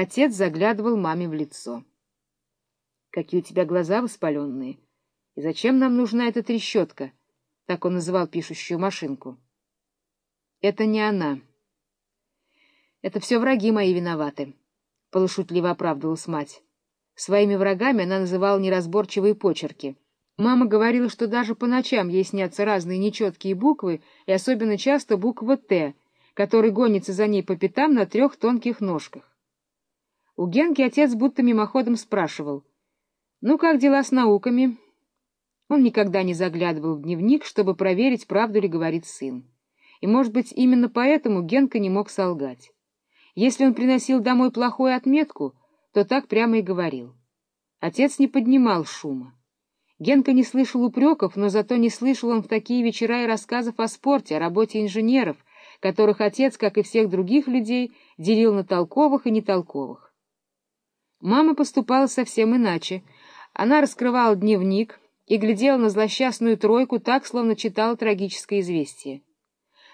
Отец заглядывал маме в лицо. — Какие у тебя глаза воспаленные! И зачем нам нужна эта трещотка? Так он называл пишущую машинку. — Это не она. — Это все враги мои виноваты, — полушутливо оправдывалась мать. Своими врагами она называла неразборчивые почерки. Мама говорила, что даже по ночам ей снятся разные нечеткие буквы, и особенно часто буква «Т», который гонится за ней по пятам на трех тонких ножках. У Генки отец будто мимоходом спрашивал, «Ну, как дела с науками?» Он никогда не заглядывал в дневник, чтобы проверить, правду ли говорит сын. И, может быть, именно поэтому Генка не мог солгать. Если он приносил домой плохую отметку, то так прямо и говорил. Отец не поднимал шума. Генка не слышал упреков, но зато не слышал он в такие вечера и рассказов о спорте, о работе инженеров, которых отец, как и всех других людей, делил на толковых и нетолковых. Мама поступала совсем иначе. Она раскрывала дневник и глядела на злосчастную тройку так, словно читала трагическое известие.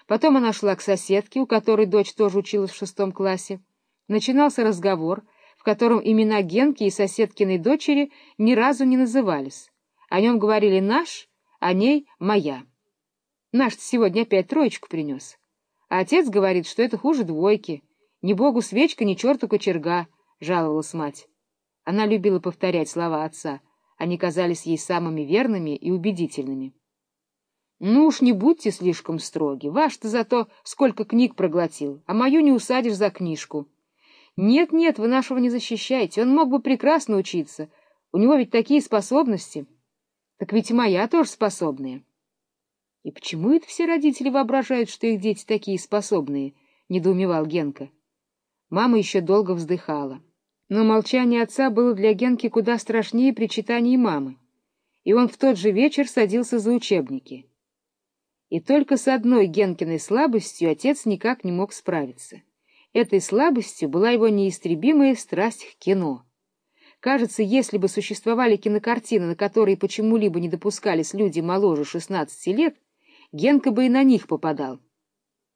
Потом она шла к соседке, у которой дочь тоже училась в шестом классе. Начинался разговор, в котором имена Генки и соседкиной дочери ни разу не назывались. О нем говорили «наш», о ней «моя». наш сегодня опять троечку принес. А отец говорит, что это хуже двойки. Ни богу свечка, ни черту кочерга, — жаловалась мать. Она любила повторять слова отца. Они казались ей самыми верными и убедительными. Ну уж не будьте слишком строги. Ваш-то зато сколько книг проглотил, а мою не усадишь за книжку. Нет-нет, вы нашего не защищаете. Он мог бы прекрасно учиться. У него ведь такие способности. Так ведь и моя тоже способная. И почему это все родители воображают, что их дети такие способные? — недоумевал Генка. Мама еще долго вздыхала. Но молчание отца было для Генки куда страшнее причитаний мамы. И он в тот же вечер садился за учебники. И только с одной Генкиной слабостью отец никак не мог справиться. Этой слабостью была его неистребимая страсть к кино. Кажется, если бы существовали кинокартины, на которые почему-либо не допускались люди моложе 16 лет, Генка бы и на них попадал.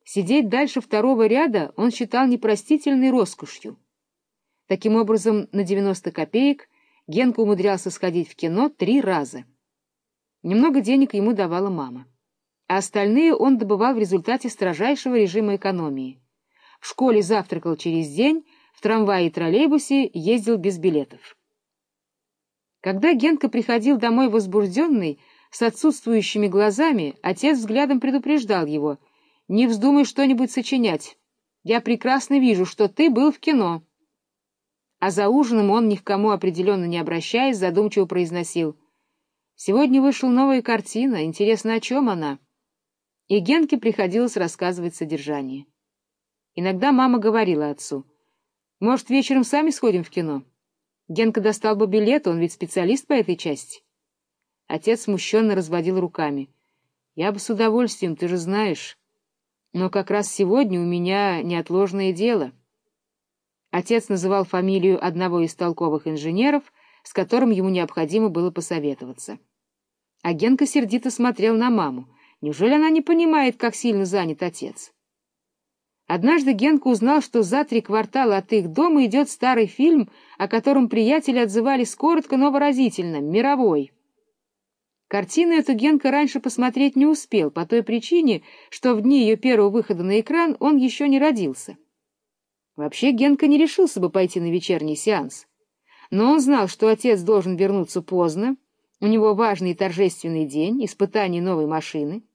Сидеть дальше второго ряда он считал непростительной роскошью. Таким образом, на 90 копеек Генка умудрялся сходить в кино три раза. Немного денег ему давала мама а остальные он добывал в результате строжайшего режима экономии. В школе завтракал через день, в трамвае и троллейбусе ездил без билетов. Когда Генка приходил домой возбужденный, с отсутствующими глазами, отец взглядом предупреждал его, «Не вздумай что-нибудь сочинять. Я прекрасно вижу, что ты был в кино». А за ужином он, ни к кому определенно не обращаясь, задумчиво произносил, «Сегодня вышла новая картина. Интересно, о чем она?» и Генке приходилось рассказывать содержание. Иногда мама говорила отцу, «Может, вечером сами сходим в кино?» Генка достал бы билет, он ведь специалист по этой части. Отец смущенно разводил руками. «Я бы с удовольствием, ты же знаешь. Но как раз сегодня у меня неотложное дело». Отец называл фамилию одного из толковых инженеров, с которым ему необходимо было посоветоваться. А Генка сердито смотрел на маму. Неужели она не понимает, как сильно занят отец? Однажды Генка узнал, что за три квартала от их дома идет старый фильм, о котором приятели отзывались коротко, но выразительно — «Мировой». Картину эту Генка раньше посмотреть не успел, по той причине, что в дни ее первого выхода на экран он еще не родился. Вообще Генка не решился бы пойти на вечерний сеанс. Но он знал, что отец должен вернуться поздно, у него важный торжественный день, испытание новой машины —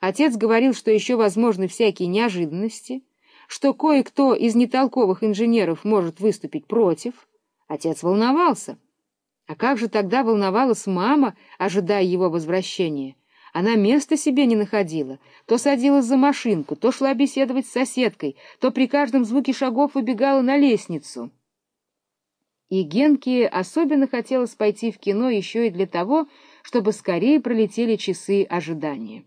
Отец говорил, что еще возможны всякие неожиданности, что кое-кто из нетолковых инженеров может выступить против. Отец волновался. А как же тогда волновалась мама, ожидая его возвращения? Она места себе не находила, то садилась за машинку, то шла беседовать с соседкой, то при каждом звуке шагов выбегала на лестницу. И Генке особенно хотелось пойти в кино еще и для того, чтобы скорее пролетели часы ожидания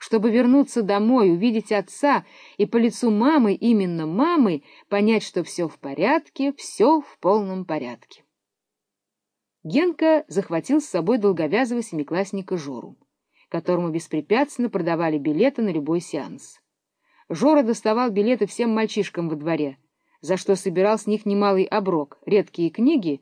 чтобы вернуться домой, увидеть отца и по лицу мамы, именно мамы, понять, что все в порядке, все в полном порядке. Генка захватил с собой долговязого семиклассника Жору, которому беспрепятственно продавали билеты на любой сеанс. Жора доставал билеты всем мальчишкам во дворе, за что собирал с них немалый оброк, редкие книги